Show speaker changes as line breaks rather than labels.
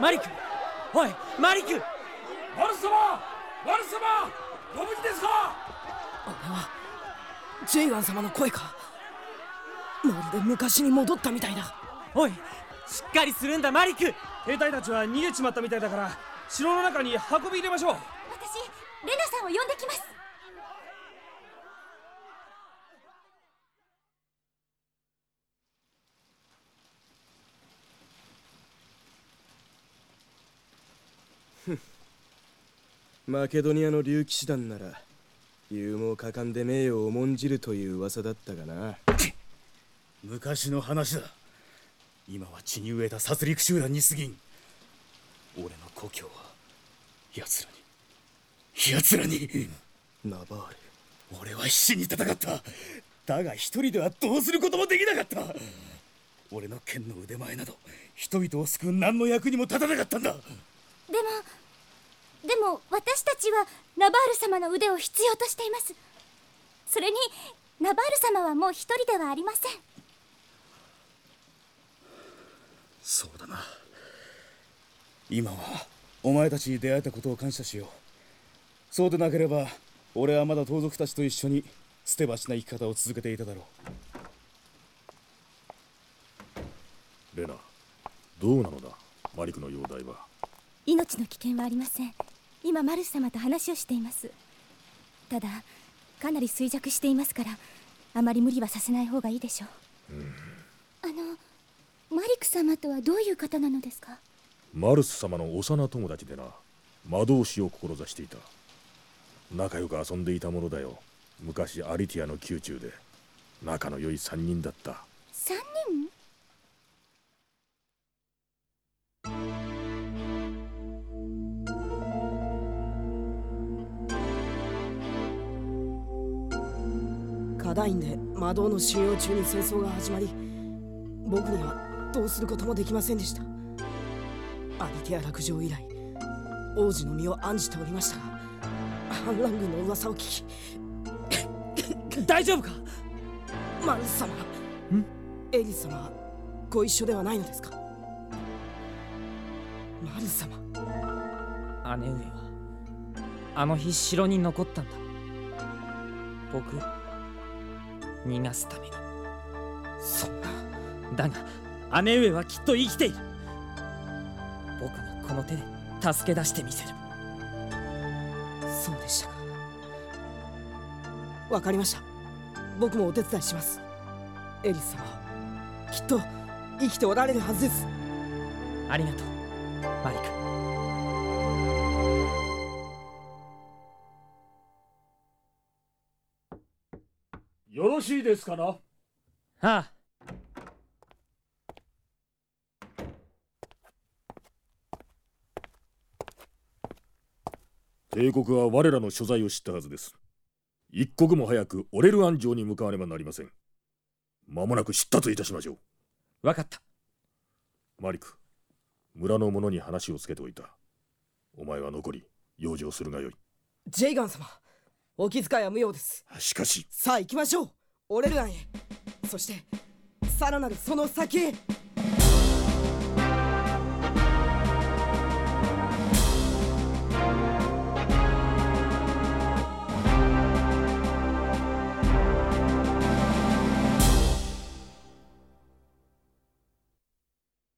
マリクおいマリク
マル様マル様ご無事ですか？
あれはジェイガン様の声か。まるで昔に戻ったみたいだ。
おいしっかりするんだマリク
兵隊たちは逃げちまったみたいだから城の中に運び入れましょう。
私レナさんを呼んできます
マケドニアの竜騎士団なら勇猛果敢で名誉を重んじるという噂だったがな。
昔の話だ。今は血に飢えた殺戮集団に過ぎん。俺の故郷は奴らに奴らに。
ナバール。
俺は必死に戦った。だが一人ではどうすることもできなかった。俺の剣の腕前など人々を救う何の役にも立たなかったんだ。
でもでも私たちはナバール様の腕を必要としています。それにナバール様はもう一人ではありません。
そうだな。今はお前たちに出会えたことを感謝しよう。そうでなければ俺はまだ盗賊たちと一緒に捨て橋な生き方を続けていただろ
う。レナどうなのだ？マリクの容体は。
命の危険はありません今マルス様と話をしています。ただかなり衰弱していますからあまり無理はさせない方がいいでしょう、うん、あのマリク様とはどういう方なのですか？
マルス様の幼友達でな魔導士を志していた。仲良く遊んでいたものだよ。昔アリティアの宮中で。仲の良い3人だった。
3人？
カダインで魔導の修行中に戦争が始まり僕にはどうすることもできませんでした。アリティア落城以来王子の身を案じておりましたが反乱軍の噂を聞
き 大丈夫か？
マルス様エリス様ご一緒ではないのですか？マルス様。
姉上はあの日城に残ったんだ。僕を逃がすために
そんな。
だが姉上はきっと生きている。僕がこの手で助け出してみせる。
そうでしたか。わかりました。僕もお手伝いします。エリス様きっと生きておられるはずです。
ありがとうマリク
よろしいですかな？あ
あ。
帝国は我らの所在を知ったはずです。一刻も早くオレルアン城に向かわねばなりません。間もなく出立いたしましょう。
分かった。
マリク村の者に話をつけておいた。お前は残り養生するがよい。
ジェイガン様お気遣いは無用です。
しかし。
さあ行きましょう。オレルアンへ。そしてさらなるその先へ